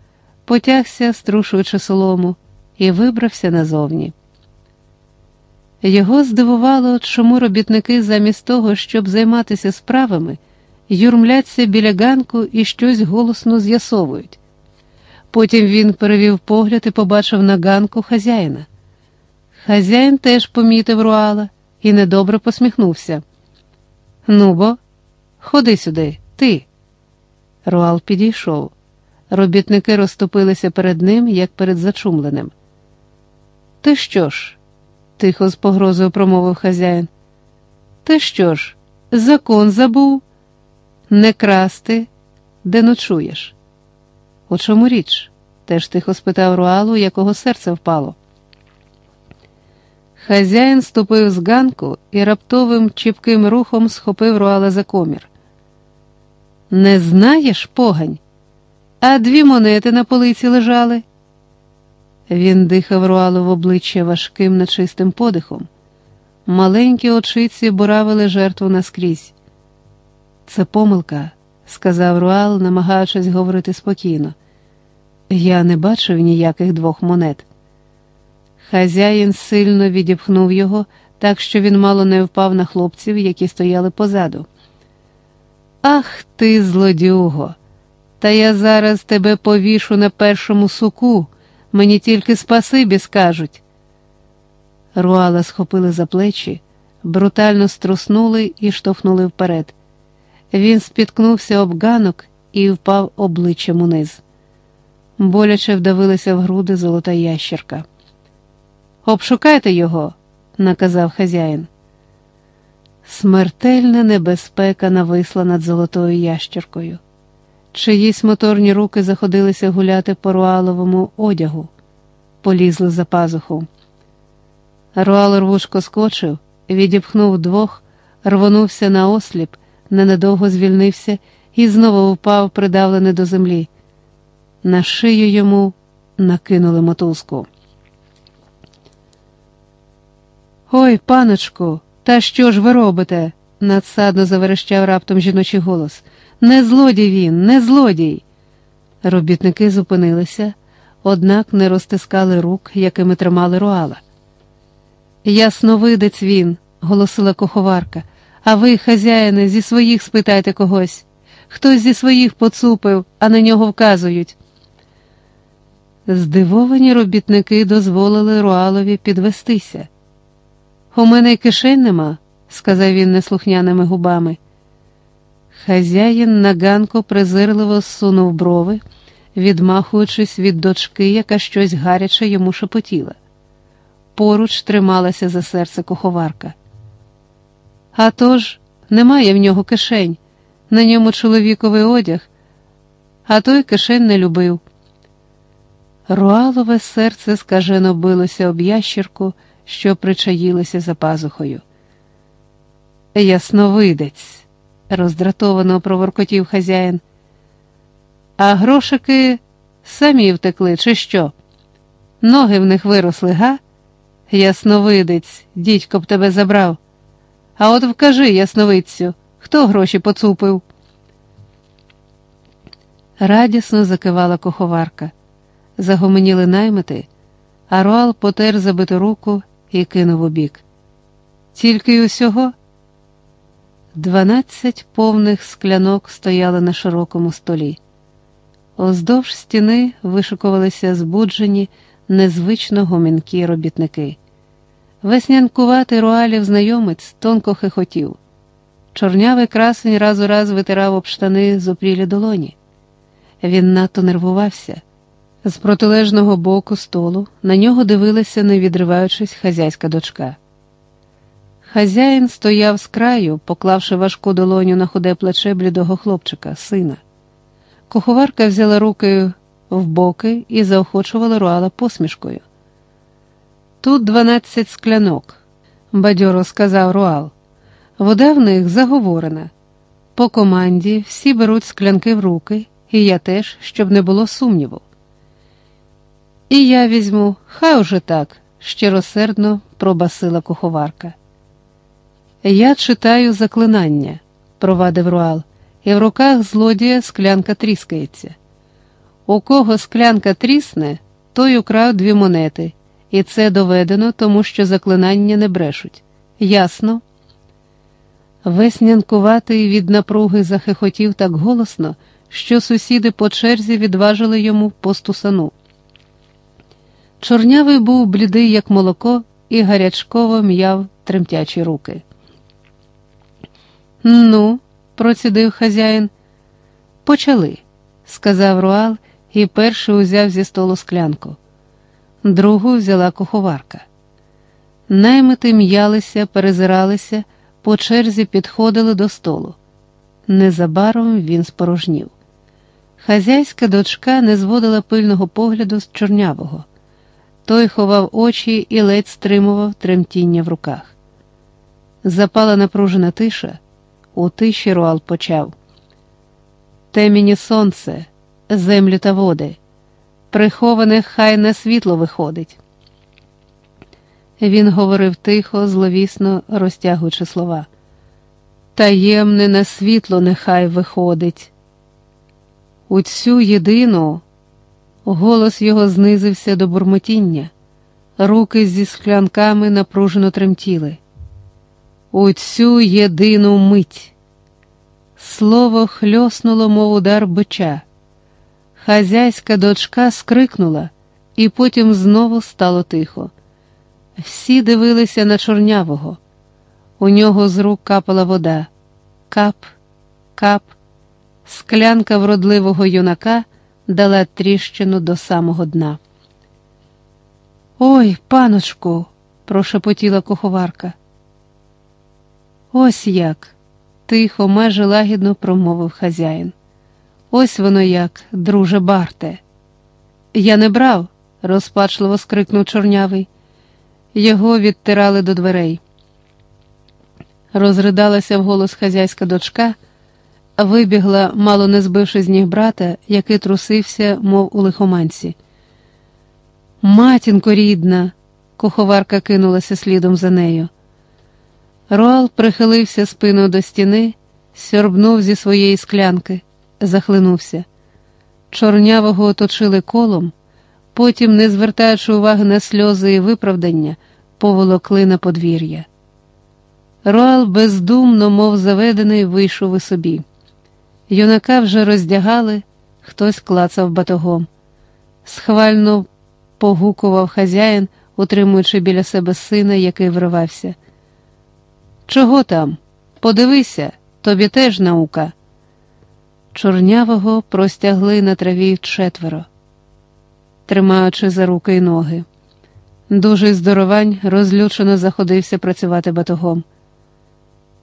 A: потягся, струшуючи солому, і вибрався назовні. Його здивувало, чому робітники замість того, щоб займатися справами, юрмляться біля ганку і щось голосно з'ясовують. Потім він перевів погляд і побачив на ганку хазяїна. Хазяїн теж помітив руала і недобре посміхнувся. Ну бо, ходи сюди, ти. Руал підійшов. Робітники розступилися перед ним, як перед зачумленим. Ти що ж? тихо з погрозою промовив хазяїн. Ти що ж, закон забув? Не красти, де ночуєш? У чому річ? теж тихо спитав Руалу, якого серце впало. Хазяїн ступив з ганку і раптовим чіпким рухом схопив Руала за комір. Не знаєш, погань? А дві монети на полиці лежали. Він дихав Руалу в обличчя важким нечистим подихом. Маленькі очиці буравили жертву наскрізь. Це помилка, сказав Руал, намагаючись говорити спокійно. Я не бачив ніяких двох монет. Хазяїн сильно відіпхнув його, так що він мало не впав на хлопців, які стояли позаду. Ах ти, злодюго! Та я зараз тебе повішу на першому суку, мені тільки спасибі скажуть. Руала схопили за плечі, брутально струснули і штовхнули вперед. Він спіткнувся об ганок і впав обличчям униз. Боляче вдавилася в груди золота ящерка. Обшукайте його, наказав хазяїн. Смертельна небезпека нависла над золотою ящеркою. Чиїсь моторні руки заходилися гуляти по руаловому одягу, полізли за пазуху. Руал рвучко скочив, відіпхнув двох, рвонувся на осліп, ненадовго звільнився і знову впав, придавлений до землі. На шию йому накинули мотузку. Ой, паночку, та що ж ви робите? надсадно заверещав раптом жіночий голос. Не злодій він, не злодій. Робітники зупинилися, однак не розтискали рук, якими тримали руала. Ясновидець він, голосила куховарка, а ви, хазяїни, зі своїх спитайте когось. Хтось зі своїх поцупив, а на нього вказують. Здивовані робітники дозволили Руалові підвестися. У мене й кишень нема, сказав він неслухняними губами. Хазяїн на ганку презирливо зсунув брови, відмахуючись від дочки, яка щось гаряче йому шепотіла. Поруч трималася за серце куховарка. «А тож, немає в нього кишень, на ньому чоловіковий одяг, а той кишень не любив. Руалове серце скажено билося об ящірку, що причаїлося за пазухою. Ясновидець, роздратовано проворкотів хазяїн. А грошики самі втекли, чи що? Ноги в них виросли, га? Ясновидець, дідько б тебе забрав. А от вкажи, ясновидцю, хто гроші поцупив? Радісно закивала куховарка. Загомоніли наймити, а Руал потер забиту руку і кинув у бік. Тільки й усього. Дванадцять повних склянок стояли на широкому столі. Оздовж стіни вишикувалися збуджені, незвично гомінкі робітники. Веснянкуватий руалів знайомець тонко хихотів. Чорнявий красень раз у раз витирав об штани з опрілі долоні. Він надто нервувався. З протилежного боку столу на нього дивилася, не відриваючись, хазяйська дочка. Хазяїн стояв з краю, поклавши важку долоню на худе плече блідого хлопчика, сина. Куховарка взяла руки в боки і заохочувала руала посмішкою. Тут дванадцять склянок, бадьоро сказав Руал. Вода в них заговорена. По команді всі беруть склянки в руки, і я теж, щоб не було сумніву. І я візьму, хай уже так, щиросердно пробасила куховарка. Я читаю заклинання, провадив Руал, і в руках злодія склянка тріскається. У кого склянка трісне, той украв дві монети, і це доведено, тому що заклинання не брешуть. Ясно? Веснянкуватий від напруги захихотів так голосно, що сусіди по черзі відважили йому постусану. Чорнявий був блідий, як молоко, і гарячково м'яв тремтячі руки. Ну, процідив хазяїн. Почали, сказав Руал і перший узяв зі столу склянку. Другу взяла куховарка. Наймити м'ялися, перезиралися, по черзі підходили до столу. Незабаром він спорожнів. Хазяйська дочка не зводила пильного погляду з чорнявого. Той ховав очі і ледь стримував тремтіння в руках. Запала напружена тиша. У тиші Руал почав. Теміні сонце, землі та води, приховане хай на світло виходить. Він говорив тихо, зловісно розтягуючи слова. Таємне на світло нехай виходить. У цю єдину голос його знизився до бурмотіння, руки зі склянками напружено тремтіли у цю єдину мить. Слово хльоснуло, мов удар бича. Хазяйська дочка скрикнула, і потім знову стало тихо. Всі дивилися на чорнявого. У нього з рук капала вода. Кап, кап, склянка вродливого юнака дала тріщину до самого дна. Ой, паночку, прошепотіла куховарка. Ось як, тихо, майже лагідно промовив хазяїн. Ось воно як, друже Барте. Я не брав, розпачливо скрикнув чорнявий. Його відтирали до дверей. Розридалася вголос хазяйська дочка, вибігла, мало не збивши з ніг брата, який трусився, мов у лихоманці. Матінко рідна, куховарка кинулася слідом за нею. Роал прихилився спиною до стіни, сьорбнув зі своєї склянки, захлинувся. Чорнявого оточили колом, потім, не звертаючи уваги на сльози і виправдання, поволокли на подвір'я. Роал бездумно, мов заведений, вийшов і собі. Юнака вже роздягали, хтось клацав батогом. Схвально погукував хазяїн, утримуючи біля себе сина, який вривався. Чого там? Подивися, тобі теж наука. Чорнявого простягли на траві четверо, тримаючи за руки й ноги. Дужий здоровань розлючено заходився працювати батогом.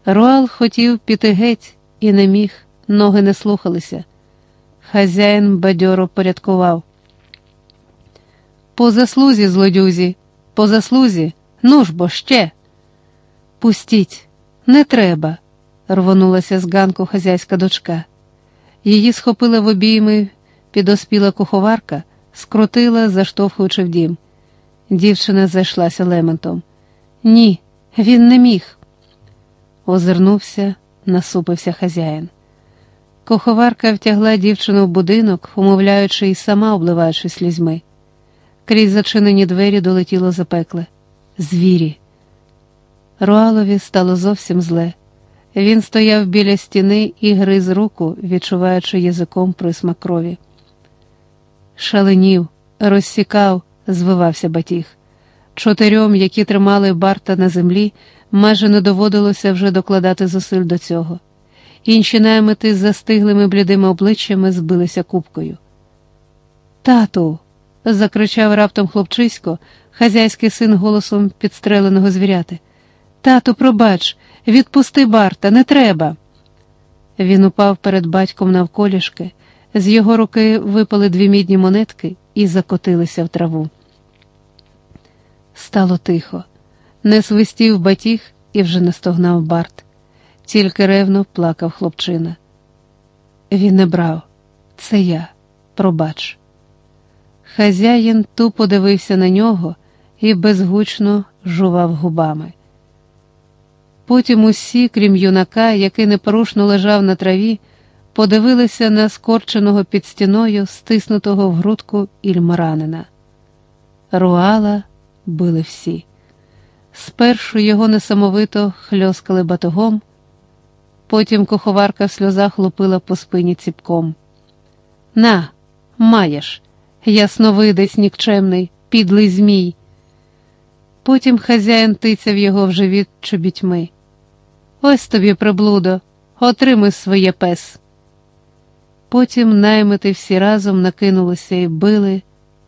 A: Руал хотів піти геть і не міг, ноги не слухалися. Хазяїн бадьоро порядкував. По заслузі, злодюзі, по заслузі, ну ж бо ще. Пустіть, не треба, рвонулася з ганку хазяйська дочка. Її схопила в обійми підоспіла куховарка, скрутила, заштовхуючи в дім. Дівчина зайшлася лементом. Ні, він не міг. Озирнувся, насупився хазяїн. Коховарка втягла дівчину в будинок, умовляючи і сама обливаючись слізьми. Крізь зачинені двері долетіло запекле. Звірі. Руалові стало зовсім зле. Він стояв біля стіни і гриз руку, відчуваючи язиком присмак крові. Шаленів, розсікав, звивався батіг. Чотирьом, які тримали Барта на землі, майже не доводилося вже докладати зусиль до цього. Інші наймити з застиглими блідими обличчями збилися купкою. Тату. закричав раптом хлопчисько, хазяйський син голосом підстреленого звіряти. Тату, пробач, відпусти Барта, не треба. Він упав перед батьком навколішки, з його руки випали дві мідні монетки і закотилися в траву. Стало тихо, не свистів батіг і вже не стогнав Барт, тільки ревно плакав хлопчина. Він не брав, це я, пробач. Хазяїн тупо дивився на нього і безгучно жував губами. Потім усі, крім юнака, який непорушно лежав на траві, подивилися на скорченого під стіною, стиснутого в грудку ільмаранина. Руала били всі. Спершу його несамовито хльоскали батогом, потім коховарка в сльозах лупила по спині ціпком. На, маєш, ясновидець нікчемний, підлий змій. Потім хазяїн тицяв його в живіт чобітьми. Ось тобі, приблудо, отримай своє пес. Потім наймити всі разом накинулися і били,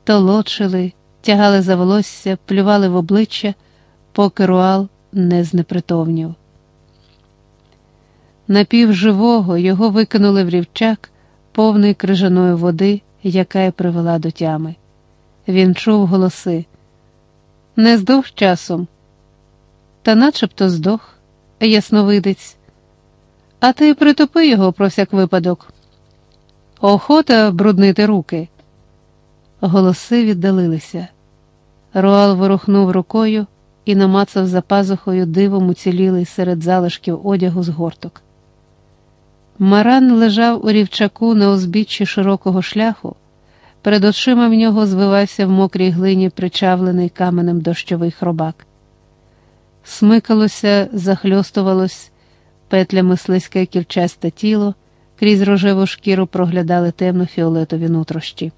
A: толочили, тягали за волосся, плювали в обличчя, поки руал не знепритовнів. Напівживого його викинули в рівчак, повний крижаної води, яка й привела до тями. Він чув голоси. Не здох часом, та начебто здох ясновидець. А ти притопи його про всяк випадок. Охота бруднити руки. Голоси віддалилися. Руал ворухнув рукою і намацав за пазухою дивом уцілілий серед залишків одягу з горток. Маран лежав у рівчаку на узбіччі широкого шляху. Перед очима в нього звивався в мокрій глині причавлений каменем дощовий хробак смикалося, захльостувалось петлями слизьке кільчасте тіло, крізь рожеву шкіру проглядали темно-фіолетові нутрощі.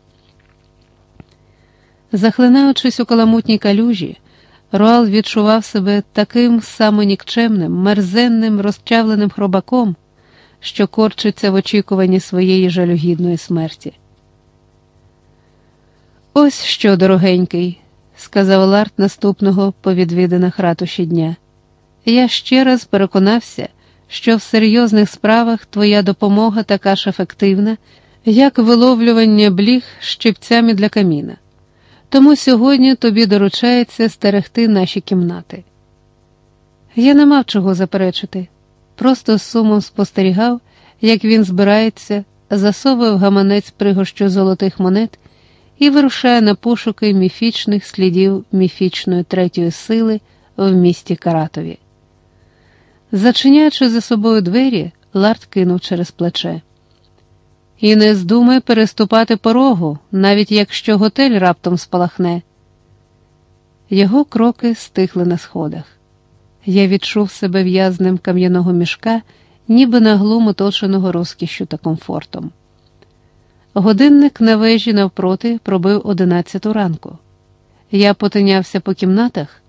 A: Захлинаючись у каламутній калюжі, Руал відчував себе таким самонікчемним, мерзенним, розчавленим хробаком, що корчиться в очікуванні своєї жалюгідної смерті. Ось що, дорогенький, сказав Ларт наступного по відвідинах ратуші дня. Я ще раз переконався, що в серйозних справах твоя допомога така ж ефективна, як виловлювання бліг щипцями для каміна. Тому сьогодні тобі доручається стерегти наші кімнати. Я не мав чого заперечити, просто з сумом спостерігав, як він збирається, засовує гаманець пригощу золотих монет і вирушає на пошуки міфічних слідів міфічної третьої сили в місті Каратові. Зачиняючи за собою двері, Ларт кинув через плече. І не здумай переступати порогу, навіть якщо готель раптом спалахне. Його кроки стихли на сходах. Я відчув себе в'язнем кам'яного мішка, ніби на глум оточеного розкішю та комфортом. Годинник на вежі навпроти пробив одинадцяту ранку. Я потинявся по кімнатах,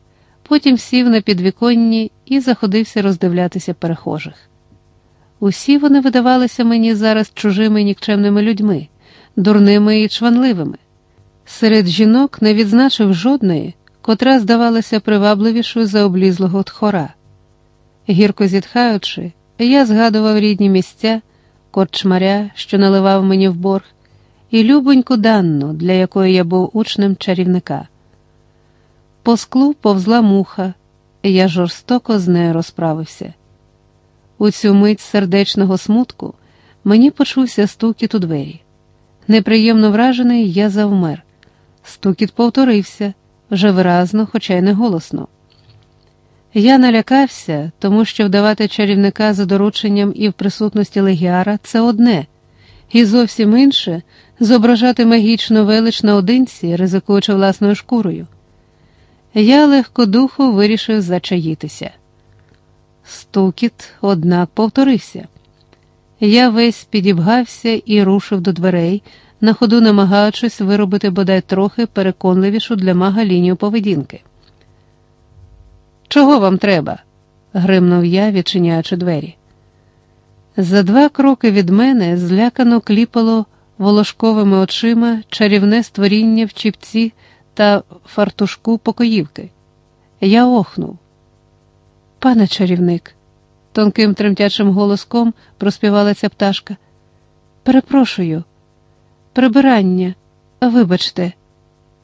A: потім сів на підвіконні і заходився роздивлятися перехожих. Усі вони видавалися мені зараз чужими нікчемними людьми, дурними і чванливими. Серед жінок не відзначив жодної, котра здавалася привабливішою за облізлого тхора. Гірко зітхаючи, я згадував рідні місця корчмаря, що наливав мені в борг, і любоньку Данну, для якої я був учнем чарівника. По склу повзла муха, і я жорстоко з нею розправився. У цю мить сердечного смутку мені почувся стукіт у двері. Неприємно вражений, я завмер. Стукіт повторився вже виразно, хоча й не голосно. Я налякався, тому що вдавати чарівника за дорученням і в присутності легіара це одне, і зовсім інше зображати магічну велич наодинці, ризикуючи власною шкурою. Я легкодуху вирішив зачаїтися. Стукіт, однак, повторився. Я весь підібгався і рушив до дверей, на ходу намагаючись виробити бодай трохи переконливішу для мага лінію поведінки. Чого вам треба? гримнув я, відчиняючи двері. За два кроки від мене злякано кліпало волошковими очима чарівне створіння в чіпці та фартушку покоївки. Я охнув. Пане чарівник, тонким тремтячим голоском проспівала ця пташка. Перепрошую, прибирання, вибачте,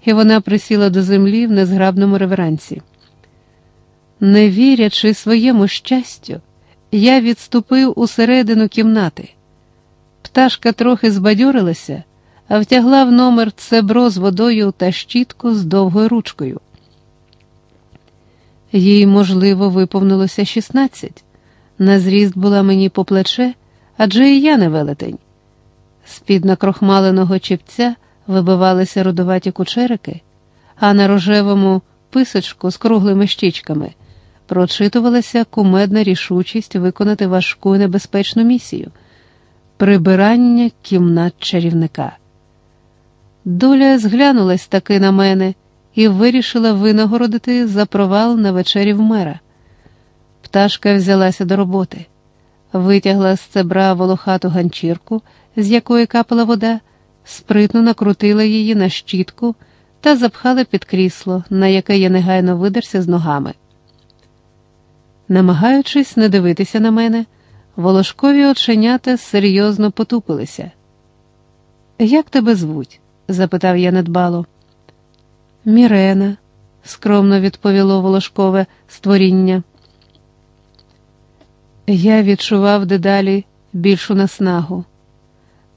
A: і вона присіла до землі в незграбному реверансі. Не вірячи своєму щастю, я відступив усередину кімнати. Пташка трохи збадьорилася, а втягла в номер цебро з водою та щітку з довгою ручкою. Їй, можливо, виповнилося 16. На зріст була мені по плече, адже і я не велетень. З-під накрохмаленого чіпця вибивалися рудуваті кучерики, а на рожевому писочку з круглими щічками прочитувалася кумедна рішучість виконати важку і небезпечну місію прибирання кімнат чарівника. Доля зглянулась таки на мене і вирішила винагородити за провал на вечері в мера. Пташка взялася до роботи, витягла з цебра волохату ганчірку, з якої капала вода, спритно накрутила її на щітку та запхала під крісло, на яке я негайно видерся з ногами. Намагаючись не дивитися на мене, волошкові оченята серйозно потупилися. Як тебе звуть? запитав я недбало. Мірена, скромно відповіло волошкове створіння. Я відчував дедалі більшу наснагу.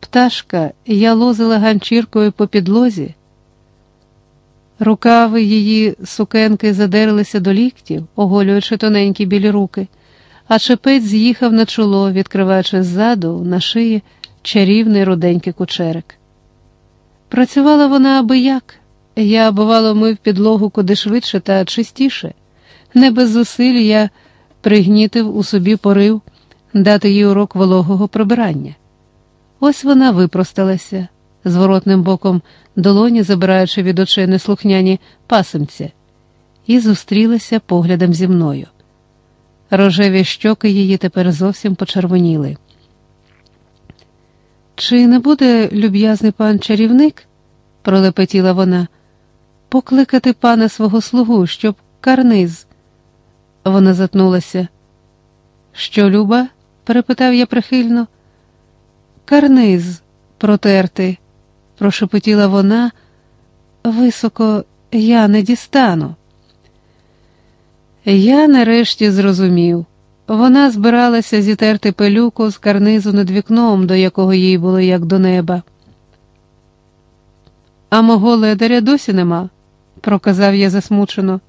A: Пташка я лозила ганчіркою по підлозі. Рукави її сукенки задерлися до ліктів, оголюючи тоненькі білі руки, а чепець з'їхав на чоло, відкриваючи ззаду на шиї чарівний руденький кучерик. Працювала вона аби як. Я, бувало, мив підлогу куди швидше та чистіше. Не без зусиль я пригнітив у собі порив дати їй урок вологого прибирання. Ось вона випросталася, зворотним боком долоні забираючи від очей неслухняні пасимці, і зустрілася поглядом зі мною. Рожеві щоки її тепер зовсім почервоніли. Чи не буде люб'язний пан чарівник? пролепетіла вона, покликати пана свого слугу, щоб карниз. Вона затнулася. Що, Люба? перепитав я прихильно. Карниз протерти, прошепотіла вона. Високо я не дістану. Я нарешті зрозумів. Вона збиралася зітерти пилюку з карнизу над вікном, до якого їй було як до неба. А мого ледаря досі нема, проказав я засмучено.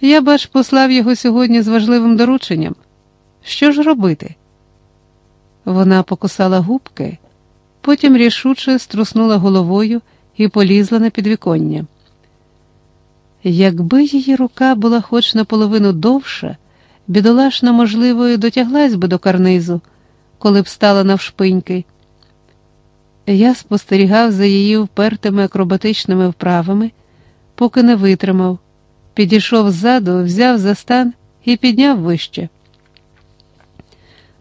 A: Я, бач, послав його сьогодні з важливим дорученням. Що ж робити? Вона покусала губки, потім рішуче струснула головою і полізла на підвіконня. Якби її рука була хоч наполовину довша, бідолашна, можливо, і дотяглась би до карнизу, коли б стала навшпиньки. Я спостерігав за її впертими акробатичними вправами, поки не витримав, підійшов ззаду, взяв за стан і підняв вище.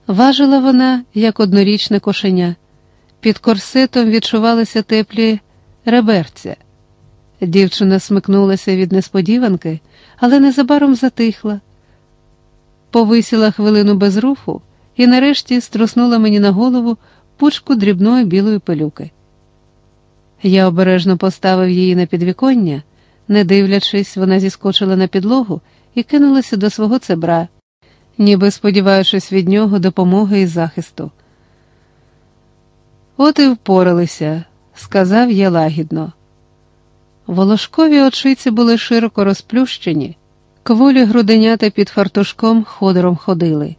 A: Важила вона, як однорічне кошеня. Під корсетом відчувалися теплі реберця. Дівчина смикнулася від несподіванки, але незабаром затихла, повисіла хвилину без руху і нарешті струснула мені на голову пучку дрібної білої пилюки. Я обережно поставив її на підвіконня, не дивлячись, вона зіскочила на підлогу і кинулася до свого цебра, ніби сподіваючись від нього допомоги і захисту. От і впоралися, сказав я лагідно. Волошкові очиці були широко розплющені, Кволі груденята під фартушком ходором ходили.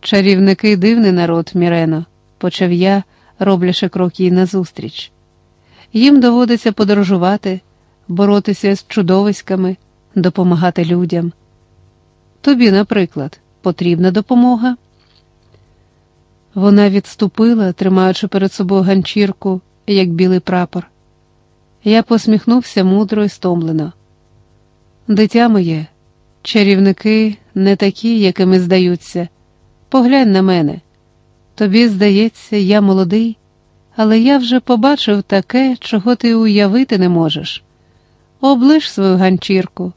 A: Чарівники дивний народ, Мірено, почав я, роблячи крок їй назустріч. Їм доводиться подорожувати, боротися з чудовиськами, допомагати людям. Тобі, наприклад, потрібна допомога. Вона відступила, тримаючи перед собою ганчірку, як білий прапор. Я посміхнувся мудро і стомлено. Дитя моє, чарівники не такі, якими здаються. Поглянь на мене. Тобі здається, я молодий, але я вже побачив таке, чого ти уявити не можеш. Облиш свою ганчірку.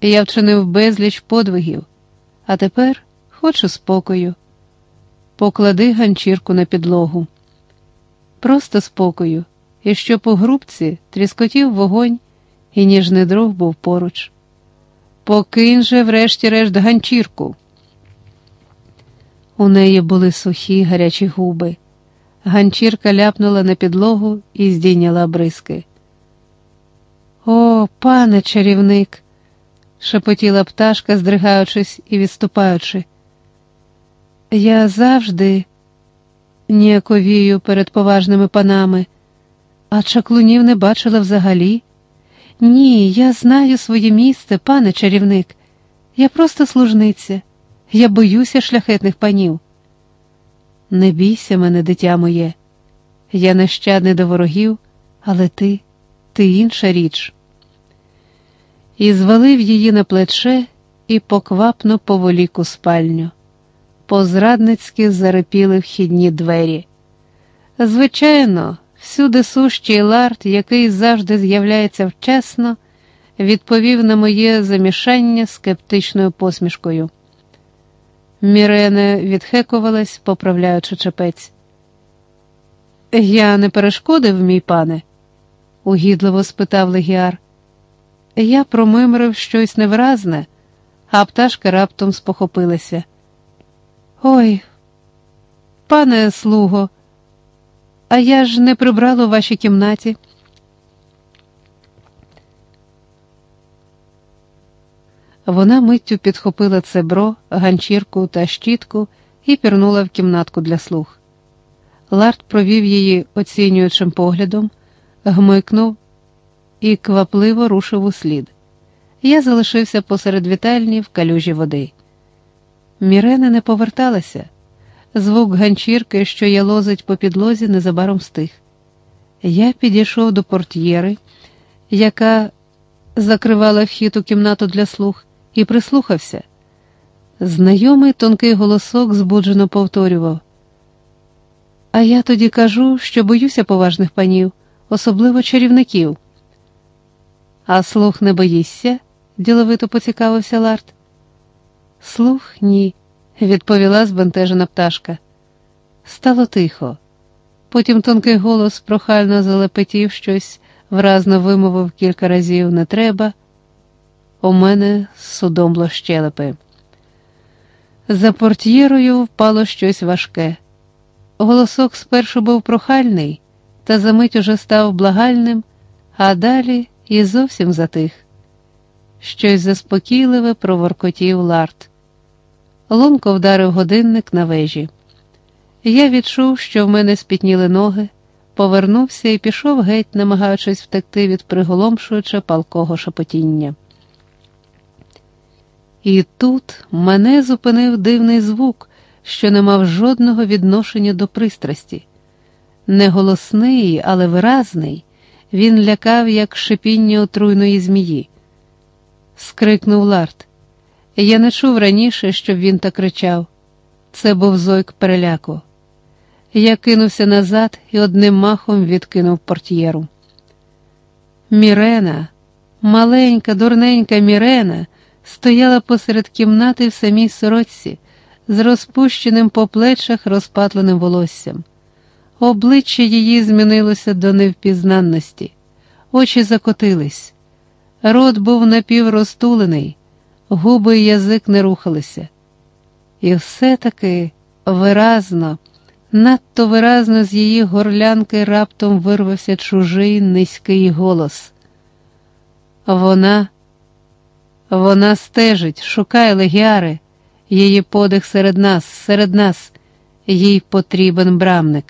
A: Я вчинив безліч подвигів, а тепер хочу спокою. Поклади ганчірку на підлогу. Просто спокою, і щоб у грубці тріскотів вогонь, і ніжний дров був поруч. Покинь же, врешті-решт, ганчірку. У неї були сухі гарячі губи. Ганчірка ляпнула на підлогу і здійняла бризки. О, пане чарівник, шепотіла пташка, здригаючись і відступаючи. Я завжди ніяковію перед поважними панами, а чаклунів не бачила взагалі. Ні, я знаю своє місце, пане чарівник. Я просто служниця. Я боюся шляхетних панів. Не бійся мене, дитя моє. Я нещадний до ворогів, але ти, ти інша річ. І звалив її на плече і поквапно поволік у спальню. Позрадницьки зарипіли вхідні двері. Звичайно, всюди сущий ларт, який завжди з'являється вчасно, відповів на моє замішання скептичною посмішкою. Мірене відхекувалась, поправляючи чепець. Я не перешкодив, мій пане? угідливо спитав легіар. Я промимрив щось невразне, а пташка раптом спохопилася. Ой, пане слуго, а я ж не прибрала у вашій кімнаті. Вона миттю підхопила цебро, ганчірку та щітку і пірнула в кімнатку для слуг. Ларт провів її оцінюючим поглядом, гмикнув і квапливо рушив у слід. Я залишився посеред вітальні в калюжі води. Мірена не поверталася. Звук ганчірки, що ялозить по підлозі, незабаром стих. Я підійшов до портьєри, яка закривала вхід у кімнату для слуг і прислухався. Знайомий тонкий голосок збуджено повторював. А я тоді кажу, що боюся поважних панів, особливо чарівників. А слух не боїшся? діловито поцікавився Ларт. Слух ні, відповіла збентежена пташка. Стало тихо. Потім тонкий голос прохально залепетів щось, вразно вимовив кілька разів не треба. У мене судомло щелепи. За портьєрою впало щось важке. Голосок спершу був прохальний, та за мить уже став благальним, а далі і зовсім затих. Щось заспокійливе проворкотів ларт. Лунко вдарив годинник на вежі. Я відчув, що в мене спітніли ноги, повернувся і пішов геть, намагаючись втекти від приголомшуюча палкого шепотіння. І тут мене зупинив дивний звук, що не мав жодного відношення до пристрасті. Не голосний, але виразний, він лякав, як шипіння отруйної змії. Скрикнув Ларт. Я не чув раніше, щоб він так кричав. Це був зойк переляку. Я кинувся назад і одним махом відкинув портьєру. Мірена, маленька, дурненька Мірена стояла посеред кімнати в самій сорочці, з розпущеним по плечах розпатленим волоссям. Обличчя її змінилося до невпізнанності, очі закотились, рот був напіврозтулений, губи й язик не рухалися. І все-таки виразно, надто виразно з її горлянки раптом вирвався чужий низький голос. Вона Вона стежить, шукає легіари, її подих серед нас, серед нас, їй потрібен брамник.